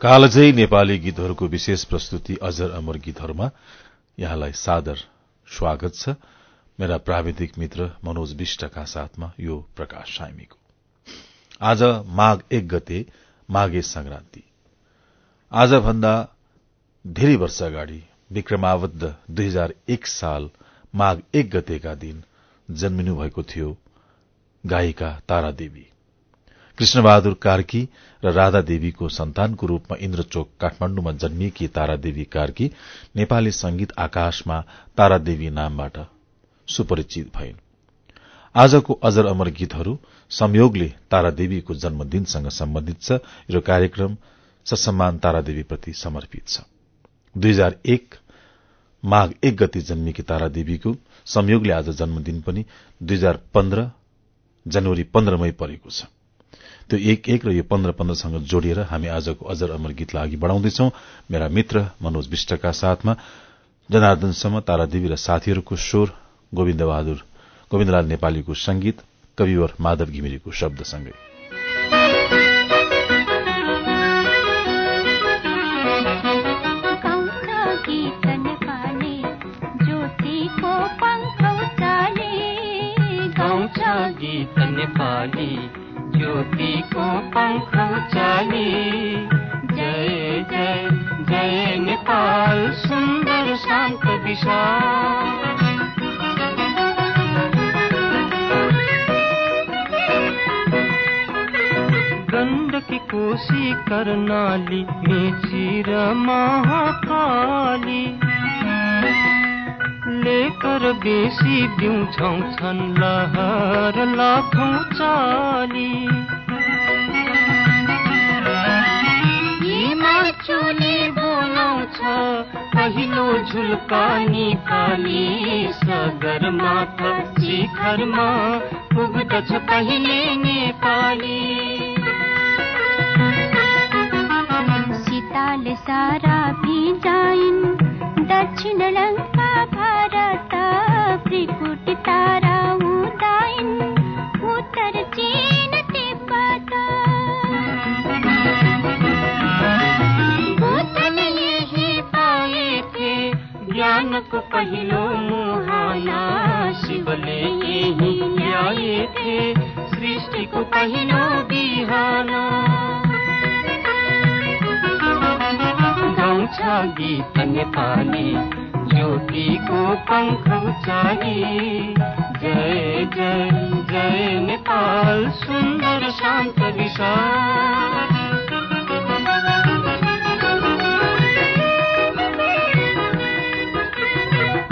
कालजै नेपाली गीतहरूको विशेष प्रस्तुति अजर अमर गीतहरूमा। यहाँलाई सादर स्वागत छ। मेरा प्राविधिक मित्र मनोज विष्टका साथमा यो प्रकाश सामीको आज माघ एक गते माघे संक्रान्ति आजभन्दा धेरै वर्ष अगाडि विक्रमावद्ध दुई हजार एक साल माघ एक गतेका दिन जन्मिनु भएको थियो गायिका तारादेवी। कृष्णबहादुर कार्की र राधा देवीको सन्तानको रूपमा इन्द्रचोक काठमाण्डुमा जन्मिएकी तारादेवी कार्की नेपाली संगीत आकाशमा तारादेवी नामबाट सुपरिचित भइन्। आजको अजर अमर गीतहरू संयोगले तारादेवीको जन्मदिनसँग सम्बन्धित छ र कार्यक्रम ससम्मान तारादेवीप्रति समर्पित छ। दुई हजार एक माघ एक गति जन्मिएकी तारादेवीको संयोगले आज जन्मदिन पनि दुई हजार पन्ध्र जनवरी पन्ध्रमै परेको छ। त्यो एक एक र यो पन्ध्र पन्ध्रसँग जोडिएर हामी आजको अजर अमर गीतलाई अघि बढ़ाउँदैछौ। मेरा मित्र मनोज विष्टका साथमा जनार्दनसम्म तारादेवी र साथीहरूको स्वर गोविन्द बहादुर गोविन्दलाल नेपालीको संगीत कविवर माधव घिमिरेको शब्दसँगै। गीत नेपाली ज्योतिको पङ्ख चाली जय जय जय नेपाल सुन्दर शान्त विशाल। गण्डकी कोशी कर्णाली मेची र महाकाली। लेकर बेसी बिउछौ छन् लहर लाखौँ चाली। बोलाउँछ पहिलो झुल्का निकाली सगरमाथा शिखरमा पुग्दछ पहिले नेपाली। सीताले सारा भिजाइन् दक्षिण लङ्का भारत त्रिकुटी तारा उदाइन् उत्तर चीन तिब्बत बुद्धले यही पाएथे ज्ञानको पहिलो मुहाना शिवले यही ल्याएथे सृष्टिको पहिलो बिहान। गाउँछ गीत नेपाली ज्योतिको पङ्ख उचाली जय जय जय नेपाल सुन्दर शान्त विशाल।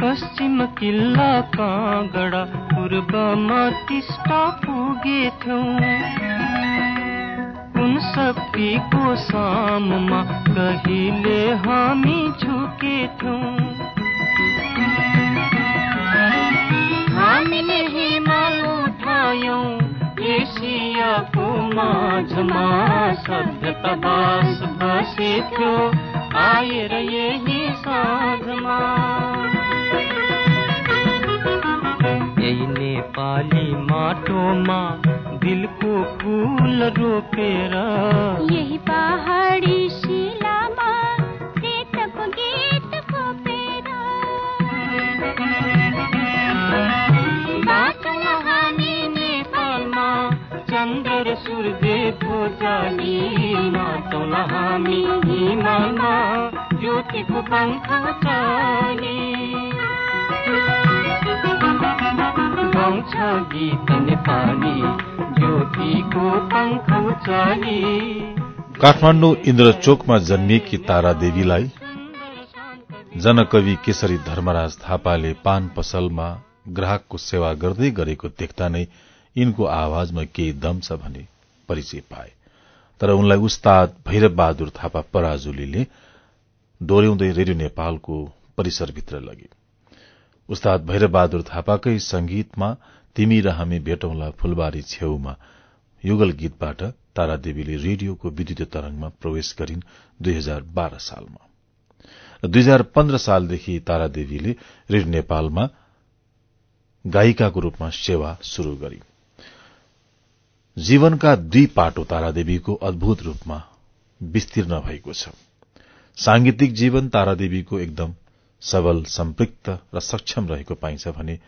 पश्चिम किल्ला काँगडा पूर्वमा टिस्टा पुगेथ्यौँ। शक्तिको साममा कहिले हामी झुकेथ्यौँ? हामीले हिमाल उठायौँ एसियाको माझमा सभ्यता बास बसेथ्यो आएर यही साँझमा यही नेपाली माटोमा दिलको फूल रोपेर यही पहाडी सूर्यदेवको जाली माटौला हामी हिमालमा ज्योतिको पङ्ख चाली गाउँछ गीत नेपाली ज्योतिको पङ्ख चाली काठमाण्डु इन्द्रचोकमा जन्मिएकी तारा देवीलाई जनकवि केशरी धर्मराज थापाले पान पसलमा ग्राहकको सेवा गर्दै गरेको देख्दा नै यिनको आवाजमा केही दम छ भने परिचय पाए। तर उनलाई उस्ताद भैरव बहादुर थापा पराजुलीले दोहोऱ्याउँदै रेडियो नेपालको परिसरभित्र लगे उस्ताद भैरव बहादुर थापाकै संगीतमा तिमी र हामी भेटौंला फुलबारी छेउमा युगल गीतबाट तारादेवीले रेडियोको विद्युत तरंगमा प्रवेश गरिन् दुई हजार बाह्र सालमा। दुई हजार पन्ध्र सालदेखि तारादेवीले रेडियो नेपालमा गायिकाको रूपमा सेवा शुरू गरी जीवनका दुई पाटो तारादेवीको अद्भुत रूपमा विस्तीर्ण भएको छ। सांगीतिक जीवन तारादेवीको एकदम सबल सम्पृक्त र सक्षम रहेको पाइन्छ भने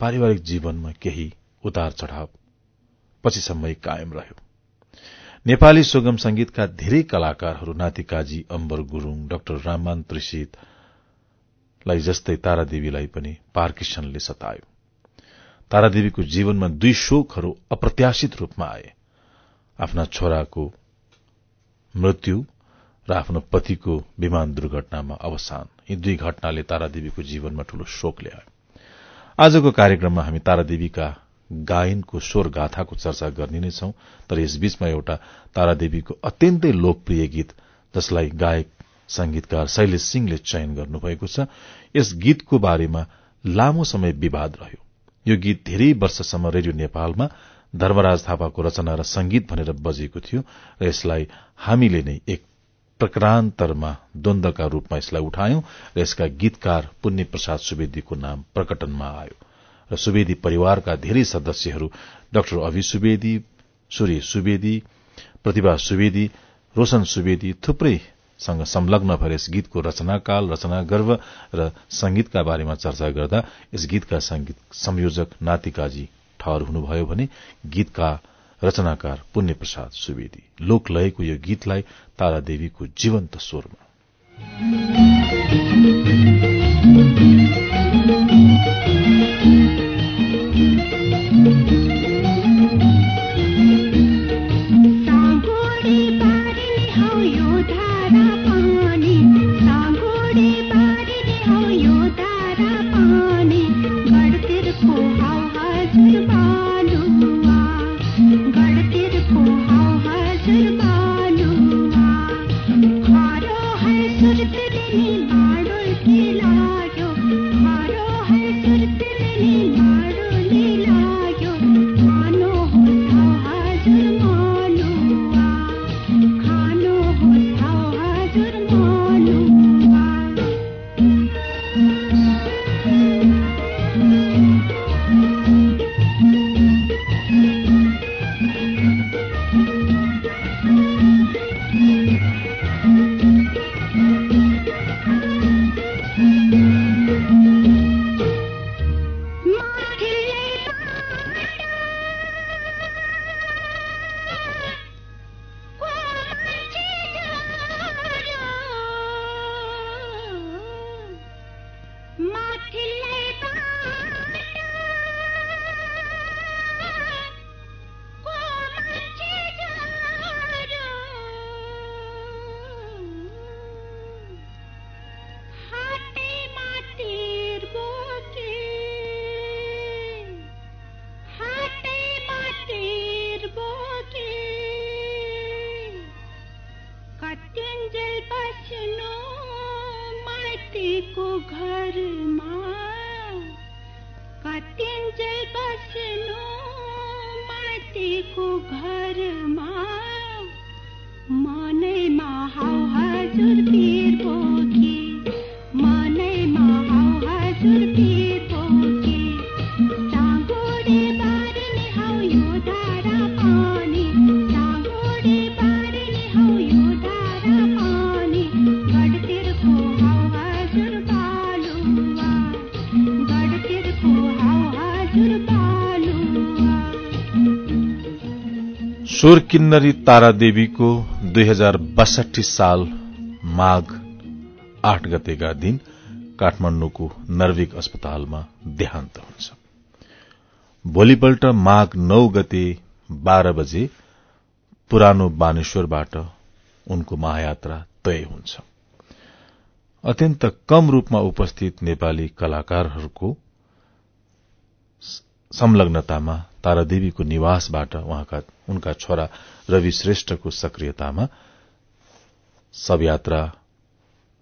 पारिवारिक जीवनमा केही उतार चढ़ाव पछिसम्मै कायम रह्यो। नेपाली सुगम संगीतका धेरै कलाकारहरू नातिकाजी अम्बर गुरूङ डाक्टर राममान त्रिषितलाई जस्तै तारादेवीलाई पनि पार्किसनले सतायो। तारादेवीको जीवनमा दुई शोकहरू अप्रत्याशित रूपमा आए। आफ्ना छोराको मृत्यु र आफ्नो पतिको विमान दुर्घटनामा अवसान। यी दुई घटनाले तारादेवीको जीवनमा ठूलो शोक ल्यायो। आजको कार्यक्रममा हामी तारादेवीका गायनको स्वर गाथाको चर्चा गर्ने नै छौं तर यसबीचमा एउटा तारादेवीको अत्यन्तै लोकप्रिय गीत जसलाई गायक संगीतकार शैलेश सिंहले चयन गर्नुभएको छ। यस गीतको बारेमा लामो समय विवाद रह्यो। यो गीत धेरै वर्षसम्म रेडियो नेपालमा धर्मराज थापाको रचना र संगीत भनेर बजेको थियो र यसलाई हामीले नै एक प्रकारान्तरमा द्वन्दका रूपमा यसलाई उठायौं र यसका गीतकार पुण्य प्रसाद सुवेदीको नाम प्रकटनमा आयो र सुवेदी परिवारका धेरै सदस्यहरू डाक्टर अभि सुवेदी सूर्य सुवेदी प्रतिभा सुवेदी रोशन सुवेदी थुप्रैसँग संलग्न भएर यस गीतको रचनाकाल रचना गर्व र संगीतका बारेमा चर्चा गर्दा यस गीतका संगीत संयोजक नातिकाजी ठहर हुनुभयो भने गीतका रचनाकार पुण्य प्रसाद सुवेदी लोक लयको यो गीतलाई तारादेवीको जीवन्त स्वरमा। स्वर किन्नरी तारादेवीको दुई हजार बासठी साल माघ आठ गतेका दिन काठमाण्डुको नर्विक अस्पतालमा देहान्त हुन्छ। भोलिपल्ट माघ नौ गते बाह्र बजे पुरानो बानेश्वरबाट उनको महायात्रा तय हुन्छ। अत्यन्त कम रूपमा उपस्थित नेपाली कलाकारहरूको संलग्नतामा तारादेवीको निवासबाट उहाँका उनका छोरा रवि श्रेष्ठको सक्रियतामा शवयात्रा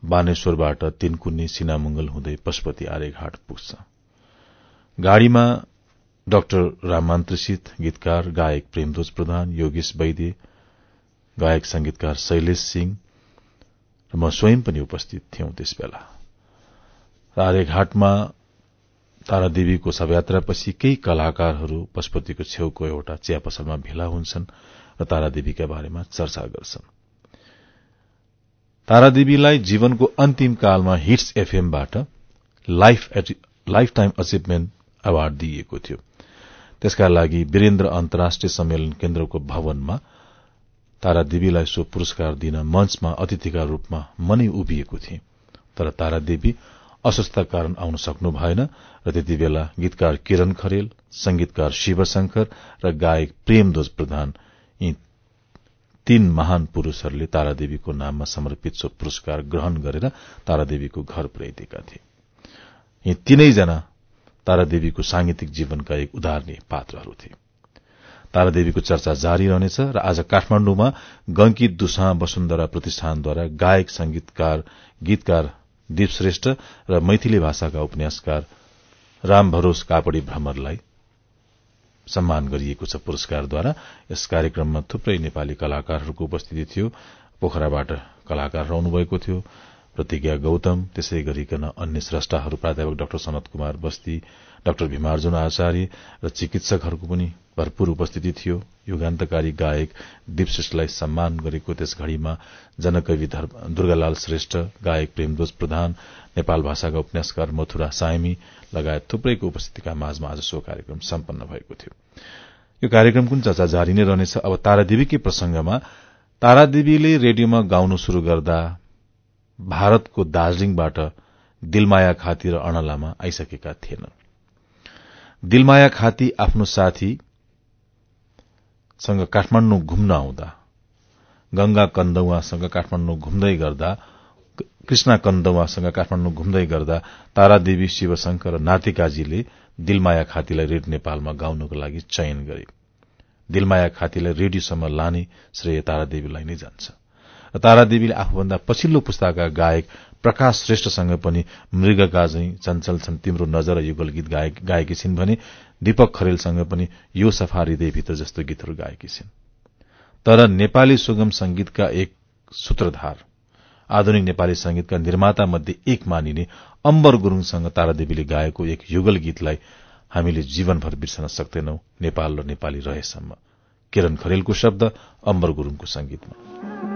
बानेश्वरबाट तीनकुन्नी सिनामंगल हुँदै पशुपति आर्यघाट पुग्छ। गाड़ीमा डाक्टर रामान्तृषित गीतकार गायक प्रेमध्वज प्रधान योगेश वैद्य गायक संगीतकार शैलेश सिंह र म स्वयं पनि उपस्थित थियौं त्यसबेला। आर्यघाटमा तारादेवीको शवयात्रापछि केही कलाकारहरू पशुपतिको छेउको एउटा चिया पसलमा भेला हुन्छन् र तारादेवीका बारेमा चर्चा गर्छन्। तारादेवीलाई जीवनको अन्तिम कालमा हिट्स एफएमबाट लाइफ टाइम अचिभमेन्ट अवार्ड दिइएको थियो। त्यसका लागि वीरेन्द्र अन्तर्राष्ट्रिय सम्मेलन केन्द्रको भवनमा तारादेवीलाई सो पुरस्कार दिन मञ्चमा अतिथिका रूपमा मनै उभिएको थिए। तर तारादेवी अस्वस्थ कारण आउन सक्नु भएन र त्यति बेला गीतकार किरण खरेल संगीतकार शिवशंकर र गायक प्रेमध्वज प्रधान यी तीन महान पुरूषहरूले तारादेवीको नाममा समर्पित सो पुरस्कार ग्रहण गरेर तारादेवीको घर पुर्याइदिएका थिए। यी तीनैजना तारादेवीको सांगीतिक जीवनका एक उदाहरणीय पात्रहरू थिए। तारादेवीको चर्चा जारी रहनेछ र आज काठमाण्डुमा गंकी दुसा वसुन्धरा प्रतिष्ठानद्वारा गायक संगीतकार गीतकार दीप श्रेष्ठ र मैथिली भाषाका उपन्यासकार राम भरोस कापडी भ्रमरलाई सम्मान गरिएको छ पुरस्कारद्वारा। यस कार्यक्रममा थुप्रै नेपाली कलाकारहरूको उपस्थिति थियो। पोखराबाट कलाकार रहनुभएको थियो। प्रतिज्ञा गौतम त्यसै गरिकन अन्य स्रष्टाहरू प्राध्यापक डाक्टर सनत कुमार बस्ती डाक्टर भीमार्जुन आचार्य र चिकित्सकहरूको पनि भरपूर उपस्थिति थियो। युगान्तकारी गायक दीपश्रेष्ठलाई सम्मान गरेको त्यस घड़ीमा जनकवि दुर्गालाल श्रेष्ठ गायक प्रेमध्वज प्रधान नेपाल भाषाका उपन्यासकार मथुरा सायमी लगायत थुप्रैको उपस्थितिका माझमा आज सो कार्यक्रम सम्पन्न भएको थियो। यो कार्यक्रम चर्चा जारी नै रहनेछ? अब तारादेवीकै प्रसंगमा तारादेवीले रेडियोमा गाउनु शुरू गर्दा भारतको दार्जीलिङबाट दिलमाया खाती र अणलामा आइसकेका थिएनन्। दिलमाया खाती आफ्नो साथी सँग काठमाण्डु घुम्न आउँदा गंगा कन्दुवासँग काठमाण्डु घुम्दै गर्दा कृष्णा कन्दुवासँग काठमाण्डु घुम्दै गर्दा तारादेवी शिवशंकर र नातिकाजीले दिलमाया खातीलाई रेडियो नेपालमा गाउनको लागि चयन गरे। दिलमाया खातीलाई रेडियोसम्म लाने श्रेय तारादेवीलाई नै जान्छ। र तारादेवीले आफूभन्दा पछिल्लो पुस्ताका गायक प्रकाश श्रेष्ठसँग पनि मृगका झै चञ्चल छन्। तिम्रो नजर युगल गीत गाएकी छिन् भने दीपक खरेलसँग पनि यो सफा हृदयभित्र जस्तो गीतहरू गाएकी छिन्। तर नेपाली सुगम संगीतका एक सूत्रधार आधुनिक नेपाली संगीतका निर्माता मध्ये एक मानिने अम्बर गुरूङसँग तारादेवीले गाएको एक युगल गीतलाई हामीले जीवनभर बिर्सन सक्दैनौ नेपाल र नेपाली रहेसम्म। किरण खरेलको शब्द अम्बर गुरूङको संगीतमा।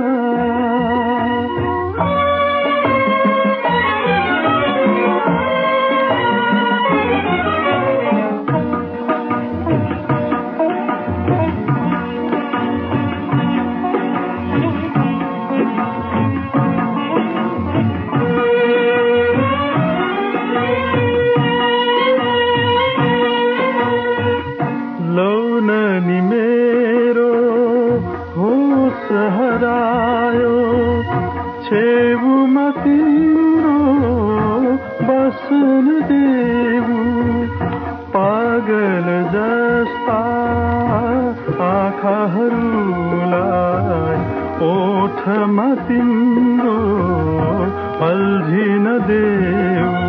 देऊ।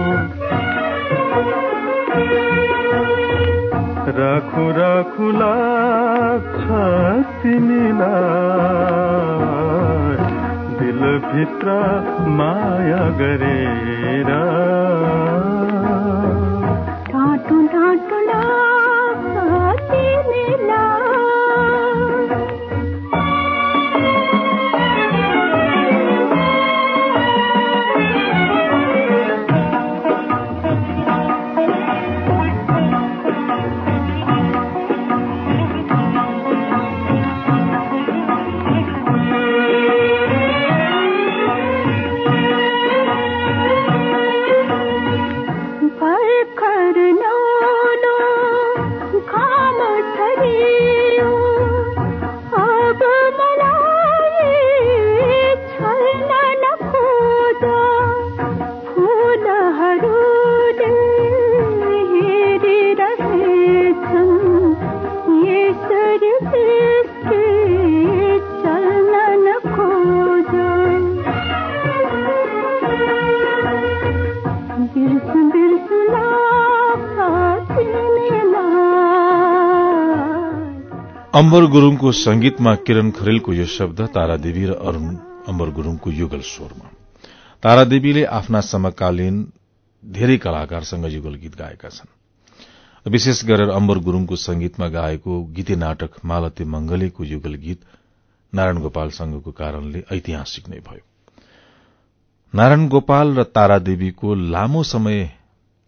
राखु राखु लाग्छ तिमीलाई दिलभित्र माया गरे। अम्बर गुरूङको संगीतमा किरण खरेलको यो शब्द तारादेवी र अरूण अम्बर गुरूङको युगल स्वरमा। तारादेवीले आफ्ना समकालीन धेरै कलाकारसँग युगल गीत गाएका छन्। विशेष गरेर अम्बर गुरूङको संगीतमा गाएको गीते नाटक मालती मंगलेको युगल गीत नारायण गोपालसँगको कारणले ऐतिहासिक नै भयो। नारायण गोपाल र तारादेवीको लामो समय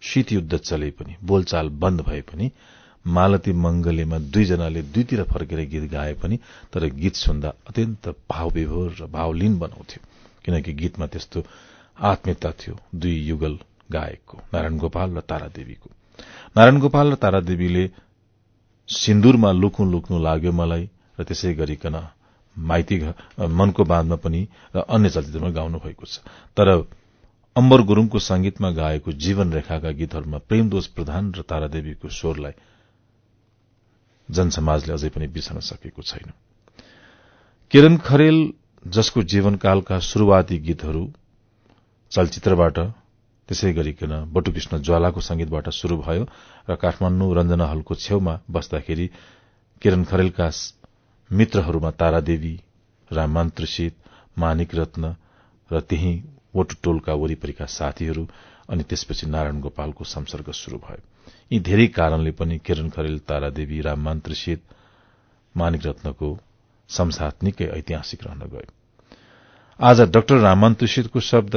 शीत युद्ध चले पनि बोलचाल बन्द भए पनि मालती मंगलेमा दुईजनाले दुईतिर फर्केर गीत गाए पनि तर गीत सुन्दा अत्यन्त भावविभोर र भावलीन बनाउँथ्यो। किनकि गीतमा त्यस्तो आत्मीयता थियो दुई युगल गायकको नारायण गोपाल र तारादेवीको नारायण गोपाल र तारादेवीले सिन्दूरमा लुक्नु लुक्नु लाग्यो मलाई र त्यसै गरिकन माइती मनको बाँधमा पनि र अन्य चलचित्रमा गाउनु भएको छ। तर अम्बर गुरूङको संगीतमा गाएको जीवन रेखाका गीतहरूमा प्रेमदोष प्रधान र तारादेवीको स्वरलाई जनसमाजले अझै पनि बिर्सन सकेको छैन। किरण खरेल जसको जीवनकालका शुरूआती गीतहरू चलचित्रबाट त्यसै गरिकन बटुकृष्ण ज्वालाको संगीतबाट शुरू भयो र काठमाण्डु रञ्जना हलको छेउमा बस्दाखेरि किरण खरेलका मित्रहरूमा तारादेवी राममान त्रिषित मानिक रत्न र त्यही वटुटोलका वरिपरिका साथीहरू अनि त्यसपछि नारायण गोपालको संसर्ग शुरू भयो। यी धेरै कारणले पनि किरण खरेल तारादेवी राममान त्रिषित मानिक रत्नको संसाथ निकै ऐतिहासिक रहन गयो। आज डाक्टर राममान शब्द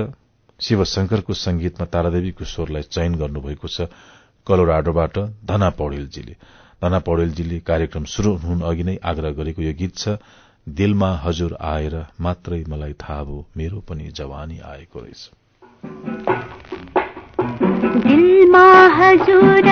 शिवशंकरको संगीतमा तारादेवीको स्वरलाई चयन गर्नुभएको छ कलोराडोबाट धना पौडेलजीले। धना पौडेलजीले कार्यक्रम शुरू हुन अघि नै आग्रह गरेको यो गीत छ दिलमा हजुर आएर मात्रै मलाई थाहा भयो मेरो पनि जवानी आएको रहेछ। दिलमा हजुर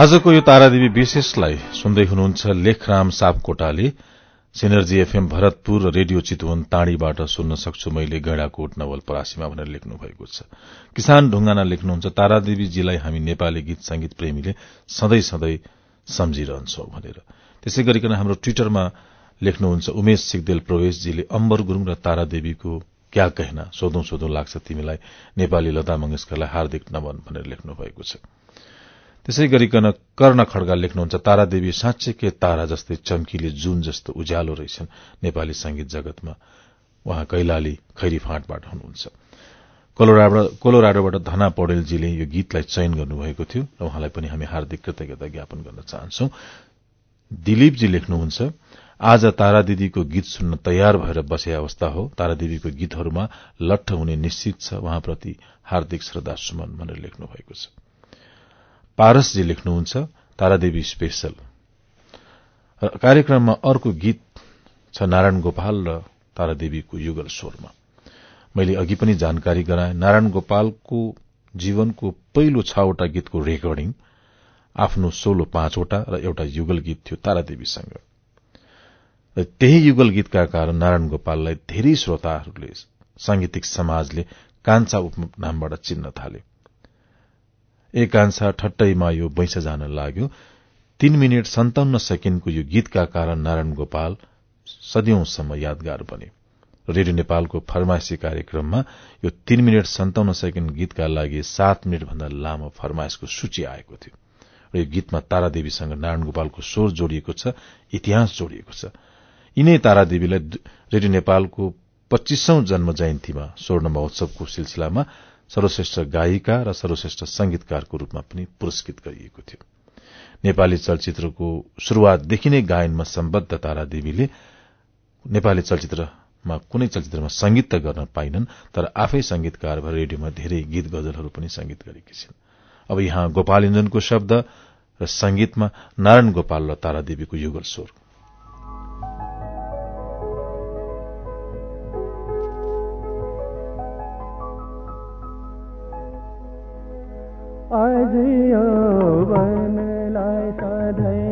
आजको यो तारादेवी विशेषलाई सुन्दै हुनुहुन्छ लेखराम सापकोटाले। सिनर्जी एफएम भरतपुर र रेडियो चितवन ताँडीबाट सुन्न सक्छु मैले गैँडाकोट नवलपरासीमा भनेर लेख्नु भएको छ। किसान ढुङ्गाना लेख्नुहुन्छ तारादेवीजीलाई हामी नेपाली गीत संगीत प्रेमीले सधैँ सधैँ सम्झिरहन्छौ भनेर। त्यसै गरिकन हाम्रो ट्विटरमा लेख्नुहुन्छ उमेश सिगदेल प्रवेशजीले अम्बर गुरूङ र तारादेवीको क्या कहना? सोधौं सोधौं लाग्छ तिमीलाई नेपाली लता मंगेशकरलाई हार्दिक नमन भनेर लेख्नु भएको छ। त्यसै गरिकन कर्ण खड्गा लेख्नुहुन्छ तारादेवी साँच्चैकै तारा जस्तै चम्किले जुन जस्तो उज्यालो रहेछन्। नेपाली संगीत जगतमा उहाँ कैलाली खैरी फाँटबाट हुनुहुन्छ कोलोराडोबाट धना पौडेलजीले यो गीतलाई चयन गर्नुभएको थियो र उहाँलाई पनि हामी हार्दिक कृतज्ञता ज्ञापन गर्न चाहन्छौ। दिलीपजी लेख्नुहुन्छ आज तारा दिदीको गीत सुन्न तयार भएर बसे अवस्था हो। तारा दिदीको गीतहरूमा लट्ठ हुने निश्चित छ। उहाँप्रति हार्दिक श्रद्धा सुमन भनेर लेख्नु भएको छ। पारसजी लेख्नुहुन्छ तारादेवी स्पेशल कार्यक्रममा अर्को गीत छ नारायण गोपाल र तारादेवीको युगल स्वरमा। मैले अघि पनि जानकारी गराए नारायण गोपालको जीवनको पहिलो छवटा गीतको रेकर्डिङ आफ्नो सोलो पाँचवटा र एउटा युगल गीत थियो तारादेवीसँग। र त्यही युगल गीतका कारण नारायण गोपाललाई धेरै श्रोताहरूले सांगीतिक समाजले कान्छा उपनामबाट चिन्न थाले। ए कान्छा ठट्टैमा यो बैस जान लाग्यो। तीन मिनट सन्ताउन्न सेकेण्डको यो गीतका कारण नारायण गोपाल सदियौंसम्म यादगार बने। रेडियो नेपालको फरमाइशी कार्यक्रममा यो तीन मिनट सन्ताउन्न सेकेण्ड गीतका लागि सात मिनट भन्दा लामो फरमाइशको सूची आएको थियो। र यो गीतमा तारादेवीसँग नारायण गोपालको स्वर जोडिएको छ इतिहास जोडिएको छ। यिनै तारादेवीलाई रेडियो नेपालको पच्चीसौं जन्म जयन्तीमा स्वर्ण महोत्सवको सिलसिलामा सर्वश्रेष्ठ गायिका र सर्वश्रेष्ठ संगीतकारको रूपमा पनि पुरस्कृत गरिएको थियो। नेपाली चलचित्रको शुरूआतदेखि नै गायनमा सम्बद्ध तारादेवीले नेपाली चलचित्रमा कुनै चलचित्रमा संगीत त गर्न पाइनन् तर आफै संगीतकार भएर रेडियोमा धेरै गीत गजलहरू पनि संगीत गरेकी छिन्। अब यहाँ गोपाल इन्जनको शब्द र संगीतमा नारायण गोपाल र तारादेवीको युगल स्वर। आज यो वनलाई सधैँ।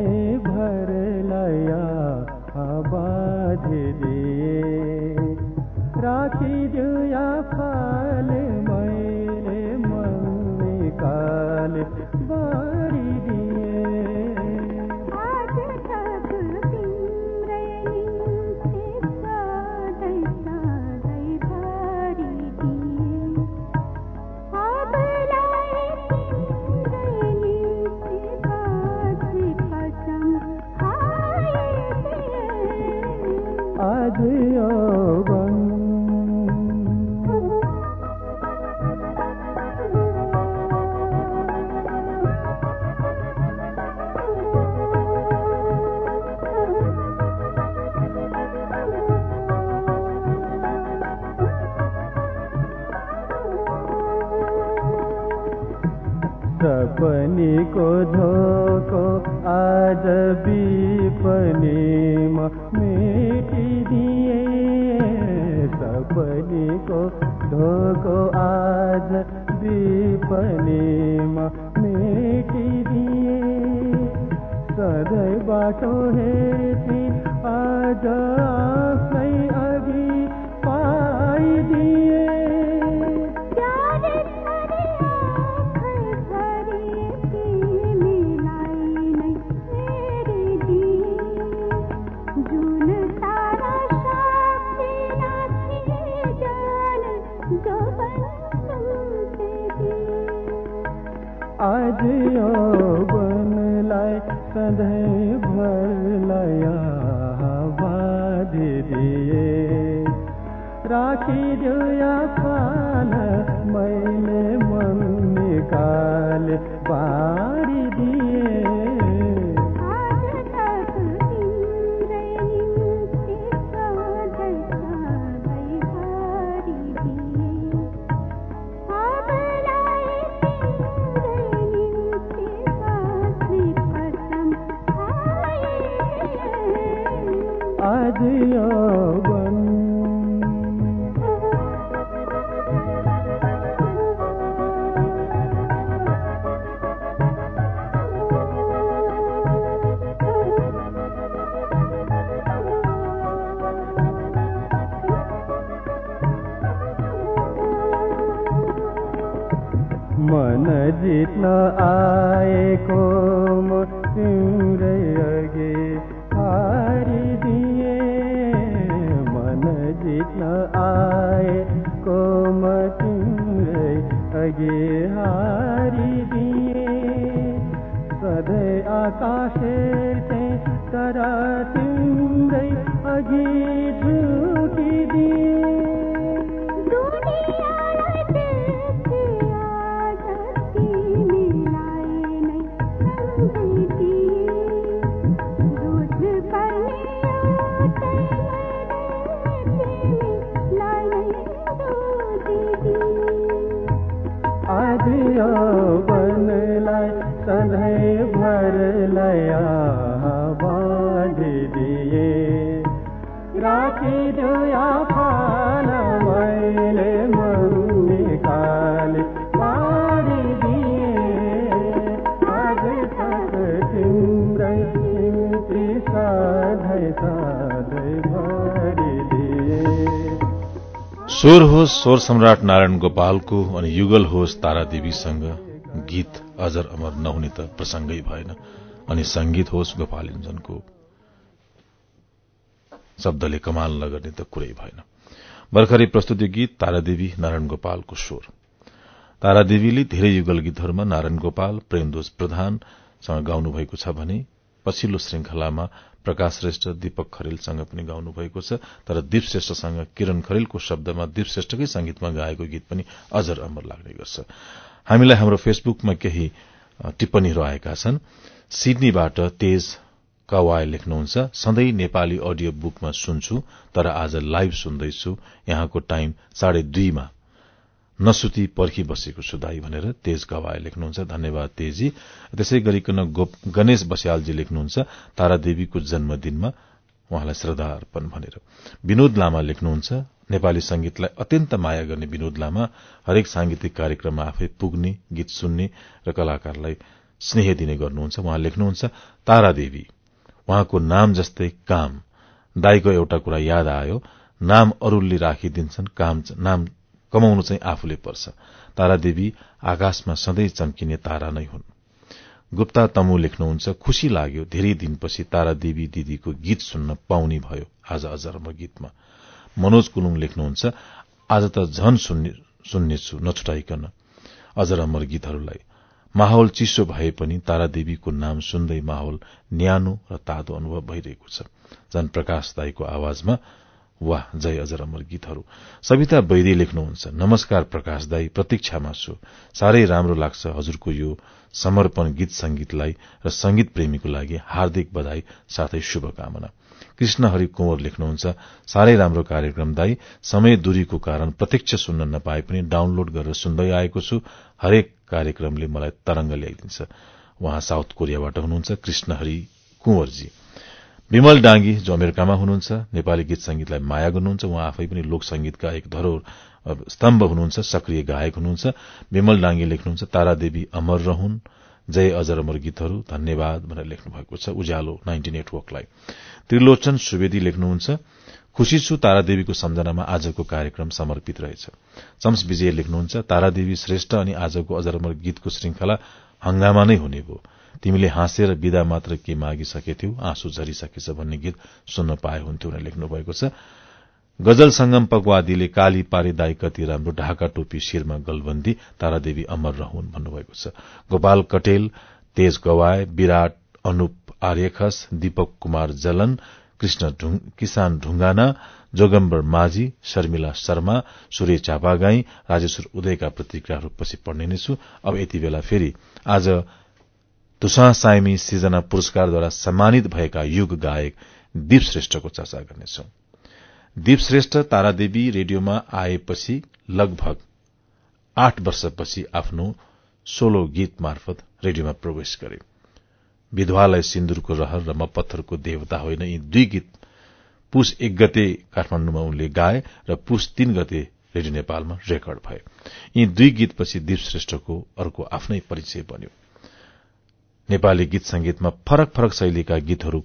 आज विपनीमा मेटिदिए सपनीको धोको आज विपनीमा मेटिदिए सधैँ बाटो हेर्थे आज स्वर होस् स्वर सम्राट नारायण गोपालको अनि युगल होस् तारादेवीसँग गीत अजर अमर नहुने त प्रसंगै भएन। अनि संगीत होस् गोपाल इन्जनको। शब्दले कमाल नगर्ने त कुरै भएन। भर्खरै प्रस्तुति गीत तारादेवी नारायण गोपालको स्वर। तारादेवीले धेरै युगल गीतहरूमा नारायण गोपाल प्रेमदोष प्रधानसँग गाउनु भएको छ भने पछिल्लो श्रृंखलामा प्रकाश श्रेष्ठ दीपक खरेलसँग पनि गाउनु भएको छ तर दीप श्रेष्ठसँग किरण खरेलको शब्दमा दीप श्रेष्ठकै संगीतमा गाएको गीत पनि अजर अमर लाग्ने गर्छ। हामीलाई हाम्रो फेसबुकमा केही टिप्पणीहरू आएका छन्। सिडनीबाट तेज कवाय लेख्नुहुन्छ सधैँ नेपाली अडियो बुकमा सुन्छु तर आज लाइभ सुन्दैछु। यहाँको टाइम साढे दुईमा नसुती पर्खी बसेको छु दाई भनेर तेज कवाय लेख्नुहुन्छ। धन्यवाद तेजी। त्यसै गरिकन गणेश बस्यालजी लेख्नुहुन्छ तारादेवीको जन्मदिनमा उहाँलाई श्रद्धा अर्पण भनेर। विनोद लामा लेख्नुहुन्छ नेपाली संगीतलाई अत्यन्त माया गर्ने विनोद लामा हरेक सांगीतिक कार्यक्रममा आफै पुग्ने गीत सुन्ने र कलाकारलाई स्नेह दिने गर्नुहुन्छ। उहाँ लेख्नुहुन्छ तारादेवी उहाँको नाम जस्तै काम। दाईको एउटा कुरा याद आयो नाम अरूले राखिदिन्छन् काम नाम कमाउनु चाहिँ आफूले पर्छ। तारादेवी आकाशमा सधैँ चम्किने तारा नै हुन्। गुप्ता तमु लेख्नुहुन्छ खुशी लाग्यो धेरै दिनपछि तारादेवी दिदीको गीत सुन्न पाउने भयो। आज अजरमा गीतमा। मनोज कुलुङ लेख्नुहुन्छ आज त झन सुन्ने सुन्नेछु नछुटाइकन। अजर अमर गीतहरूलाई। माहौल चिसो भए पनि तारादेवीको नाम सुन्दै माहौल न्यानो र तातो अनुभव भइरहेको छ। जन प्रकाश दाईको आवाजमा वाह जय अजर अमर गीतहरू। सविता वैद्य लेख्नुहुन्छ नमस्कार प्रकाश दाई प्रतीक्षामा छु। साह्रै राम्रो लाग्छ हजुरको यो समर्पण गीत संगीतलाई र संगीत प्रेमीको लागि हार्दिक बधाई साथै शुभकामना। कृष्ण हरि लेख्नुहुन्छ साह्रै राम्रो कार्यक्रम दाई समय दूरीको कारण प्रत्यक्ष सुन्न नपाए पनि डाउनलोड गरेर सुन्दै आएको छु। हरेक कार्यक्रमले मलाई तरंग ल्याइदिन्छ। उहाँ साउथ कोरियाबाट हुनुहुन्छ कृष्ण हरि विमल डाङ्गी जो अमेरिकामा हुनुहुन्छ नेपाली गीत संगीतलाई माया गर्नुहुन्छ उहाँ आफै पनि लोक संगीतका एक धरोहर स्तम्भ हुनुहुन्छ सक्रिय गायक हुनुहुन्छ। विमल डाङ्गी लेख्नुहुन्छ तारादेवी अमर रहन् जय अजर अमर गीतहरू धन्यवाद भनेर लेख्नु भएको छ उज्यालो नाइन्टी नेटवर्कलाई। त्रिलोचन सुवेदी लेख्नुहुन्छ खुशी छु तारादेवीको सम्झनामा आजको कार्यक्रम समर्पित रहेछ। चम्स विजय लेख्नुहुन्छ तारादेवी श्रेष्ठ अनि आजको अजर अमर गीतको श्रृंखला हंगामा नै हुने भयो तिमीले हाँसेर विदा मात्र के मागिसकेथ्यौ आँसु झरिसकेछ भन्ने गीत सुन्न पाए हुन्थ्यो भनेर लेख्नु भएको छ। गजल संगम पगवादीले काली पारे दाई कति राम्रो ढाका टोपी शिरमा गलबन्दी तारादेवी अमर रहन् भन्नुभएको छ। गोपाल कटेल तेज गवाय विराट अनुप आर्यखस दीपक कुमार जलन कृष्ण ढुङ- किसान ढुङ्गाना जोगम्बर माझी शर्मिला शर्मा सूर्य चापागाई राजेश्वर उदयका प्रतिक्रियाहरू पछि पढ्ने नै छु। अब यति बेला फेरि आज तुषा साइमी सिजना पुरस्कारद्वारा सम्मानित भएका युग गायक दीप श्रेष्ठको चर्चा गर्नेछौ। दीप श्रेष्ठ तारादेवी रेडियोमा आएपछि लगभग आठ वर्षपछि आफ्नो सोलो गीत मार्फत रेडियोमा प्रवेश गरे। विधवालाई सिन्दुरको रहर र म पत्थरको देवता होइन यी दुई गीत पुष एक गते काठमाडौँमा उनले गाए र पुष तीन गते रेडियो नेपालमा रेकर्ड भए। यी दुई गीतपछि दीप श्रेष्ठको अर्को आफ्नै परिचय बन्यो। नेपाली गीत संगीतमा फरक फरक शैलीका गीतहरू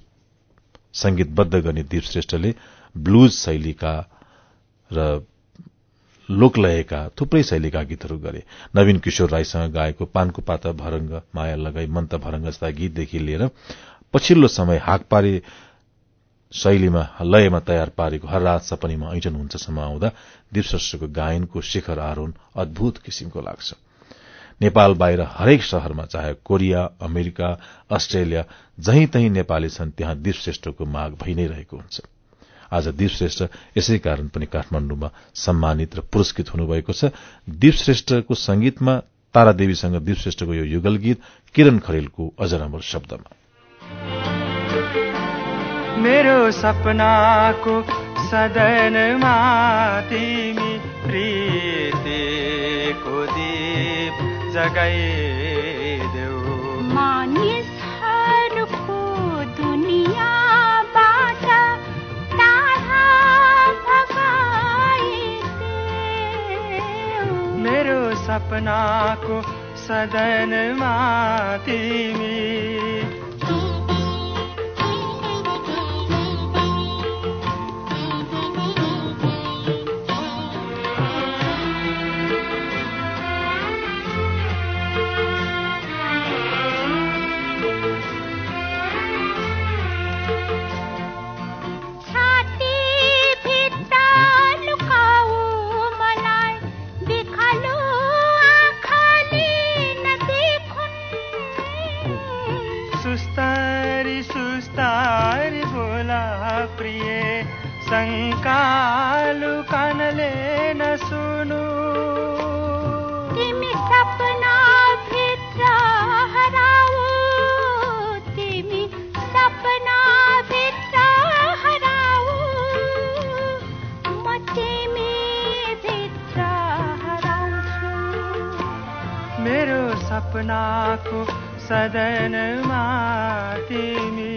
संगीतबद्ध गर्ने दीप श्रेष्ठले ब्लूज शैलीका र लोकलयका थुप्रै शैलीका गीतहरू गरे। नवीन किशोर राईसँग गाएको पानको पाता भरंग माया लगाई मन्त भरंग जस्ता गीतदेखि लिएर पछिल्लो समय हाकपारे शैलीमा लयमा तयार पारेको हर रात सपनीमा ऐटन हुन्छसम्म आउँदा दिपश्रेष्ठको गायनको शिखर आरोहण अद्भुत किसिमको लाग्छ। नेपाल बाहिर हरेक शहरमा चाहे कोरिया अमेरिका अस्ट्रेलिया जहीँ तहीँ नेपाली छन् त्यहाँ दिपश्रेष्ठको माग भइ नै रहेको हुन्छ। आज दिपश्रेष्ठ यसै कारण पनि काठमाण्डुमा सम्मानित र पुरस्कृत हुनुभएको छ। दिपश्रेष्ठको संगीतमा तारादेवीसँग दिपश्रेष्ठको यो युगल गीत किरण खरेलको अजर शब्दमा। मेरो सपनाको सदनमा तिमी जगाइदेऊ मानिसहरूको दुनियाँबाट टाढा मेरो सपनाको सदनमा तिमी सपनाको सदनमा तिमी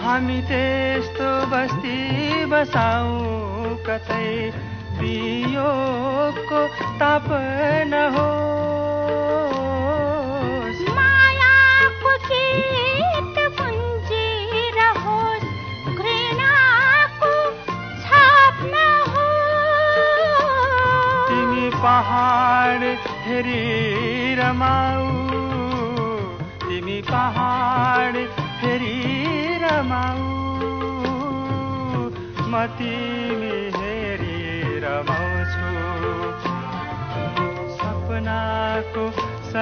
हामी त्यस्तो बस्ती बसाउँ कतै वियोगको ताप नहोस् तिमी पहाड हेरी रमाऊ तिमी पहाड हेरी रमाऊ। म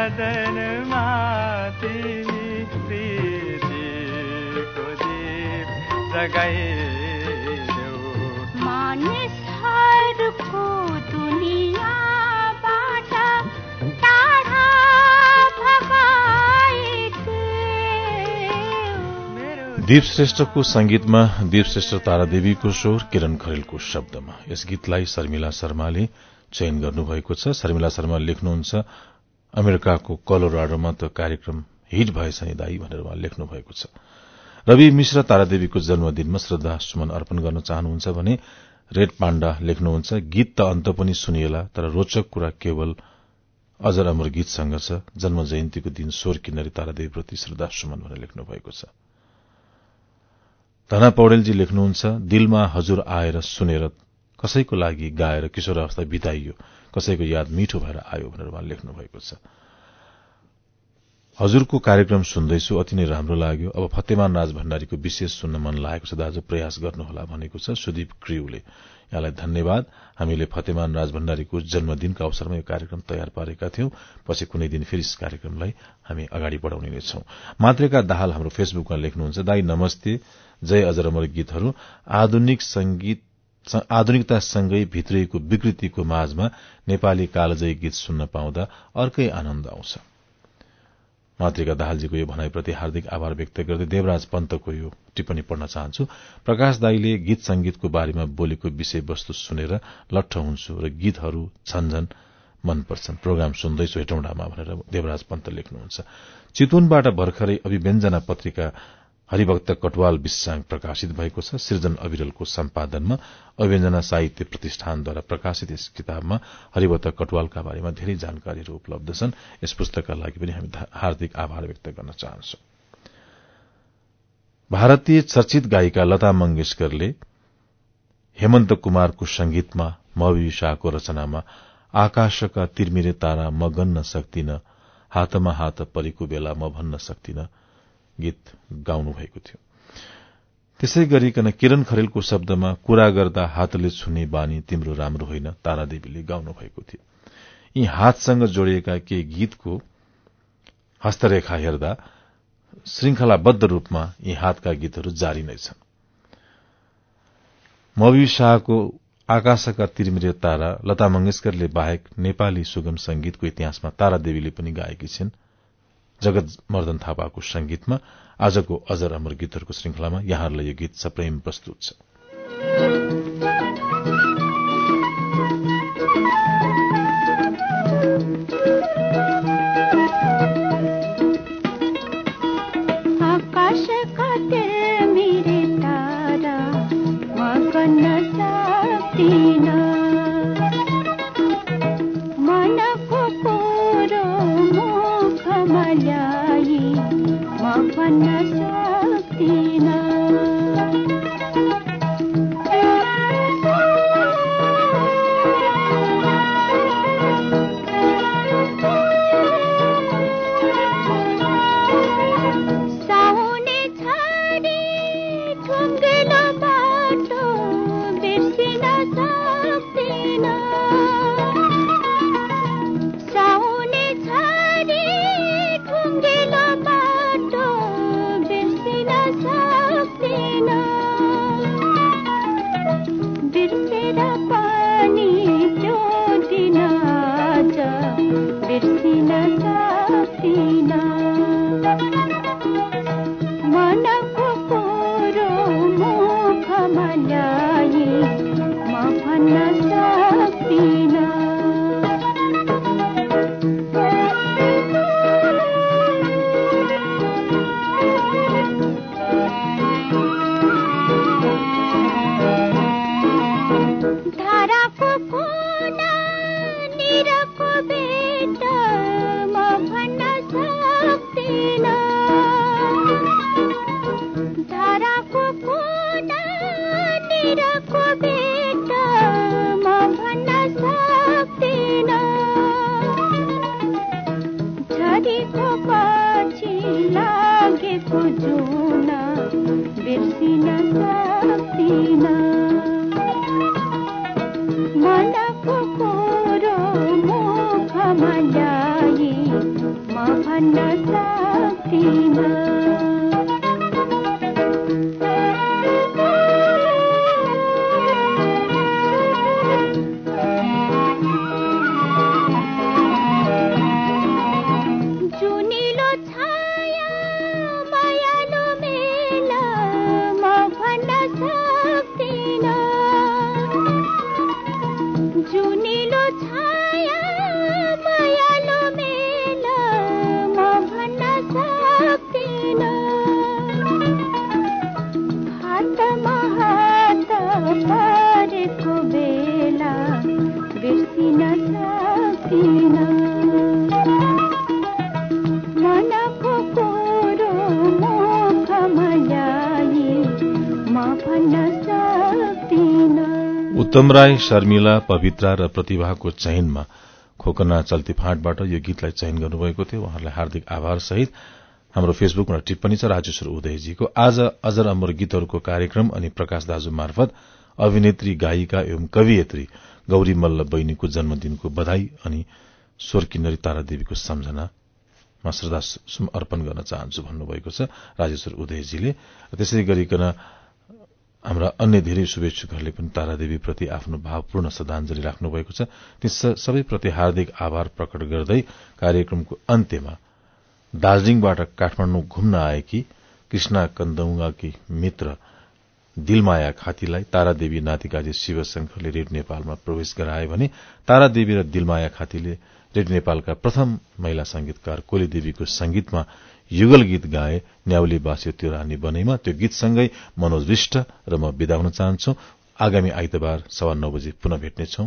सदनमा तिमी प्रीतिको दीप जगाइदेऊ। मानिसहरूको दुनियाँबाट टाढा भगाइदेऊ। मेरो दीप श्रेष्ठको संगीतमा दीप श्रेष्ठ तारादेवीको स्वर किरण खरेलको शब्दमा। यस गीतलाई शर्मिला शर्माले चयन गर्नुभएको छ। शर्मिला शर्मा लेख्नुहुन्छ अमेरिकाको कलोराडोमा त कार्यक्रम हिट भएछ नि दाई भनेर उहाँ लेख्नु भएको छ। रवि मिश्र तारादेवीको जन्मदिनमा श्रद्धा सुमन अर्पण गर्न चाहनुहुन्छ भने रेड पाण्डा लेख्नुहुन्छ गीत त अन्त पनि सुनिएला तर रोचक कुरा केवल अजर अमर गीतसँग छ। जन्म जयन्तीको दिन स्वर किन्नरी तारादेवीप्रति श्रद्धा सुमन भनेर लेख्नु भएको छ। धना पौडेलजी लेख्नुहुन्छ दिलमा हजुर आएर सुनेर कसैको लागि गाएर किशोर अवस्था बिताइयो। कसैको याद मिठो भएर आयो भनेर उहाँ लेख्नु भएको छ। हजुरको कार्यक्रम सुन्दैछु अति नै राम्रो लाग्यो। अब फतेमान राज भण्डारीको विशेष सुन्न मन लागेको छ दाजु प्रयास गर्नुहोला भनेको छ सुदीप क्रिउले। यहाँलाई धन्यवाद। हामीले फतेमान राज भण्डारीको जन्मदिनको अवसरमा यो कार्यक्रम तयार पारेका थियौं। पछि कुनै दिन फेरि यस कार्यक्रमलाई हामी अगाडि बढ़ाउने नै छौं। मात्रेका दाहाल हाम्रो फेसबुकमा लेख्नुहुन्छ दाई नमस्ते जय अजर अमर गीतहरू। आधुनिक संगीत आधुनिकतासँगै भित्रिएको विकृतिको माझमा नेपाली कालजयी गीत सुन्न पाउँदा अर्कै आनन्द आउँछ। मातृका दाहालजीको यो भनाइप्रति हार्दिक आभार व्यक्त गर्दै देवराज पन्तको यो टिप्पणी पढ्न चाहन्छु। प्रकाश दाईले गीत संगीतको बारेमा बोलेको विषयवस्तु सुनेर लट्ठ हुन्छु र गीतहरू छन्झन मनपर्छन्। प्रोग्राम सुन्दैछु हेटौँडामा भनेर देवराज पन्त लेख्नुहुन्छ। चितवनबाट भर्खरै अभिव्यञ्जना पत्रिका हरिभक्त कटवाल विश्वाङ प्रकाशित भएको छ। सृजन अविरलको सम्पादनमा अभियञ्जना साहित्य प्रतिष्ठानद्वारा प्रकाशित यस किताबमा हरिभक्त कटवालका बारेमा धेरै जानकारीहरू उपलब्ध छन्। यस पुस्तकका लागि पनि हामी हार्दिक आभार व्यक्त गर्न चाहन्छौ। भारतीय चर्चित गायिका लता मंगेशकरले हेमन्त कुमारको संगीतमा मवी रचनामा आकाशका तिर्मिरे तारा म गन्न सक्दिन हातमा हात परेको बेला म भन्न सक्दिन गीत गाउनु भएको थियो। त्यसै गरिकन किरण खरेलको शब्दमा कुरा गर्दा हातले छुने बानी तिम्रो राम्रो होइन तारादेवीले गाउनु भएको थियो। यी हातसँग जोडिएका केही गीतको हस्तरेखा हेर्दा श्रृंखलाबद्ध रूपमा यी हातका गीतहरू जारी नै छन्। मवी शाहको आकाशका तिरमिरे तारा लता मंगेशकरले बाहेक नेपाली सुगम संगीतको इतिहासमा तारा देवीले पनि गाएकी छिन्। जगत मर्दन थापाको संगीतमा आजको अजर अमर गीतहरूको श्रृंखलामा यहाँहरूलाई यो गीत सप्रेम प्रस्तुत छ। उत्तम राई शर्मिला पवित्रा र प्रतिभाको चयनमा खोकना चल्ती फाँटबाट यो गीतलाई चयन गर्नुभएको थियो। उहाँहरूलाई हार्दिक आभार सहित हाम्रो फेसबुकमा टिप्पणी छ। राजेश्वर उदयजीको आज अजर अमर गीतहरूको कार्यक्रम अनि प्रकाश दाजु मार्फत अभिनेत्री गायिका एवं कवियत्री गौरी मल्ल बैनीको जन्मदिनको बधाई अनि स्वर्किनरी तारादेवीको सम्झनामा श्रद्धा अर्पण गर्न चाहन्छु भन्नुभएको छ राजेश्वर उदयजीले। त्यसै गरिकन हाम्रा अन्य धेरै शुभेच्छुकहरूले पनि तारादेवीप्रति आफ्नो भावपूर्ण श्रद्धाञ्जली राख्नु भएको छ। ती सबैप्रति हार्दिक आभार प्रकट गर्दै कार्यक्रमको अन्त्यमा दार्जीलिङबाट काठमाडौँ घुम्न आएकी कृष्णा कन्दुङ्गाकी मित्र दिलमाया खातीलाई तारादेवी नातिकाजी शिवशंकरले रेड नेपालमा प्रवेश गराए भने तारादेवी र दिलमाया खातीले रेड नेपालका प्रथम महिला संगीतकार कोलीदेवीको संगीतमा युगल गीत गाए न्याउली बासी त्यो रानी बनेमा त्यो गीतसँगै मनोज विष्ट र म विदा हुन चाहन्छौ। आगामी आइतबार सवा नौ बजे पुनः भेट्नेछौ।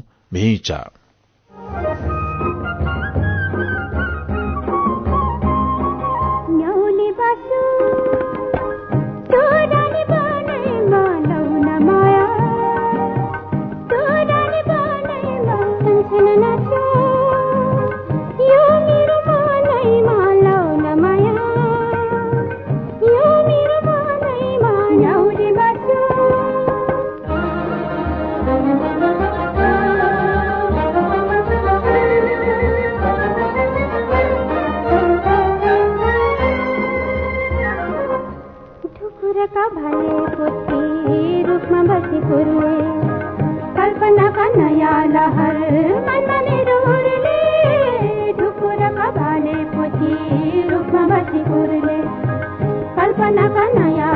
कल्पनाका नयाँ